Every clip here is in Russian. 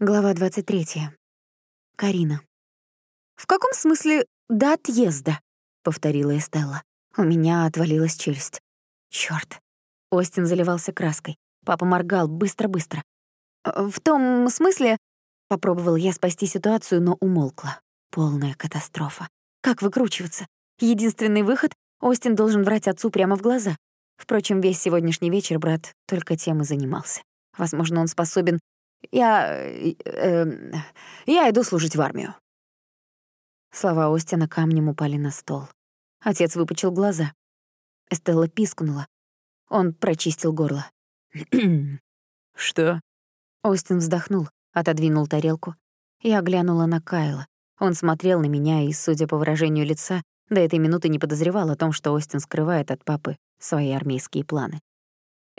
Глава 23. Карина. «В каком смысле до отъезда?» — повторила Эстелла. У меня отвалилась челюсть. Чёрт. Остин заливался краской. Папа моргал быстро-быстро. «Э, «В том смысле...» — попробовала я спасти ситуацию, но умолкла. Полная катастрофа. Как выкручиваться? Единственный выход — Остин должен врать отцу прямо в глаза. Впрочем, весь сегодняшний вечер брат только тем и занимался. Возможно, он способен я... Э, э, я иду служить в армию». Слова Остина камнем упали на стол. Отец выпучил глаза. Эстелла пискнула. Он прочистил горло. «Что?» Остин вздохнул, отодвинул тарелку. Я глянула на Кайла. Он смотрел на меня и, судя по выражению лица, до этой минуты не подозревал о том, что Остин скрывает от папы свои армейские планы.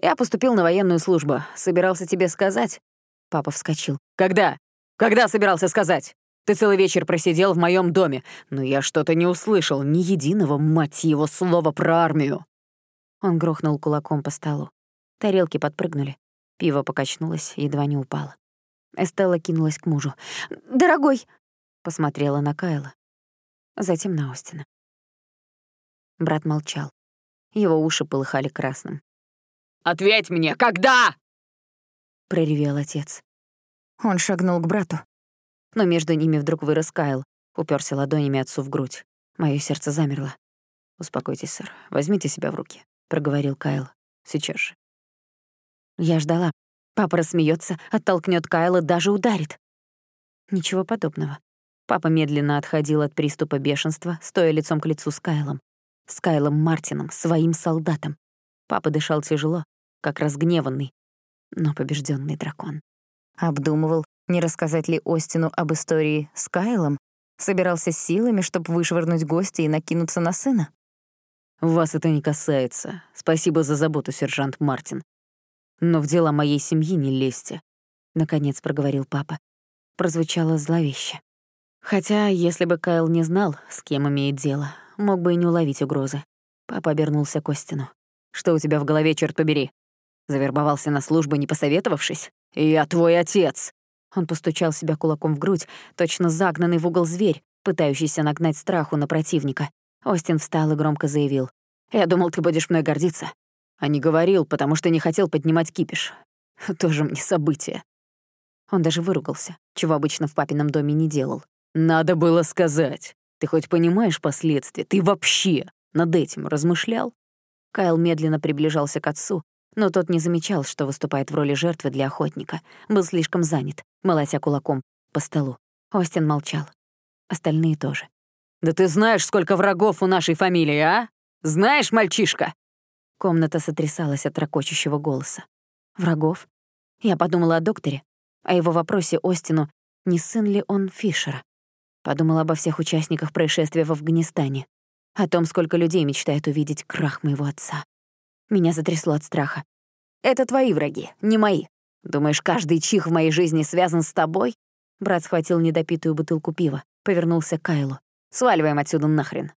«Я поступил на военную службу. Собирался тебе сказать, Папа вскочил. «Когда? Когда собирался сказать? Ты целый вечер просидел в моем доме, но я что-то не услышал, ни единого, мать его, слова про армию». Он грохнул кулаком по столу. Тарелки подпрыгнули. Пиво покачнулось, едва не упало. Эстелла кинулась к мужу. «Дорогой!» — посмотрела на Кайла. Затем на Остина. Брат молчал. Его уши полыхали красным. «Ответь мне, когда?» — проревел отец. Он шагнул к брату. Но между ними вдруг вырос Кайл, уперся ладонями отцу в грудь. Моё сердце замерло. «Успокойтесь, сэр. Возьмите себя в руки», — проговорил Кайл. «Сейчас же». Я ждала. Папа рассмеется, оттолкнет Кайла, даже ударит. Ничего подобного. Папа медленно отходил от приступа бешенства, стоя лицом к лицу с Кайлом. С Кайлом Мартином, своим солдатом. Папа дышал тяжело, как разгневанный, но побежденный дракон. Обдумывал, не рассказать ли Остину об истории с Кайлом, собирался силами, чтобы вышвырнуть гостя и накинуться на сына. «Вас это не касается. Спасибо за заботу, сержант Мартин. Но в дела моей семьи не лезьте», — наконец проговорил папа. Прозвучало зловеще. Хотя, если бы Кайл не знал, с кем имеет дело, мог бы и не уловить угрозы. Папа обернулся к Остину. «Что у тебя в голове, черт побери? Завербовался на службу, не посоветовавшись? «Я твой отец!» Он постучал себя кулаком в грудь, точно загнанный в угол зверь, пытающийся нагнать страху на противника. Остин встал и громко заявил. «Я думал, ты будешь мной гордиться. А не говорил, потому что не хотел поднимать кипиш. Тоже мне событие». Он даже выругался, чего обычно в папином доме не делал. «Надо было сказать. Ты хоть понимаешь последствия? Ты вообще над этим размышлял?» Кайл медленно приближался к отцу, но тот не замечал, что выступает в роли жертвы для охотника. Был слишком занят, молотя кулаком по столу. Остин молчал. Остальные тоже. «Да ты знаешь, сколько врагов у нашей фамилии, а? Знаешь, мальчишка?» Комната сотрясалась от ракочущего голоса. «Врагов?» Я подумала о докторе, о его вопросе Остину, не сын ли он Фишера. Подумала обо всех участниках происшествия в Афганистане, о том, сколько людей мечтает увидеть крах моего отца. Меня затрясло от страха. «Это твои враги, не мои. Думаешь, каждый чих в моей жизни связан с тобой?» Брат схватил недопитую бутылку пива, повернулся к Кайлу. «Сваливаем отсюда нахрен».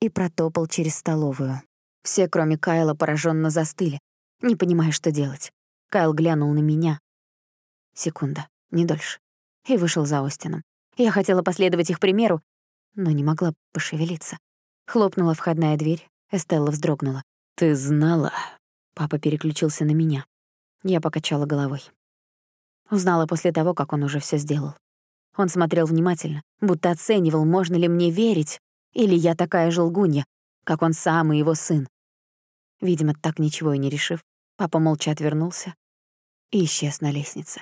И протопал через столовую. Все, кроме Кайла, пораженно застыли, не понимая, что делать. Кайл глянул на меня. Секунда, не дольше. И вышел за Остином. Я хотела последовать их примеру, но не могла пошевелиться. Хлопнула входная дверь, Эстелла вздрогнула. «Ты знала?» Папа переключился на меня. Я покачала головой. Узнала после того, как он уже все сделал. Он смотрел внимательно, будто оценивал, можно ли мне верить, или я такая же лгунья, как он сам и его сын. Видимо, так ничего и не решив, папа молча отвернулся и исчез на лестнице.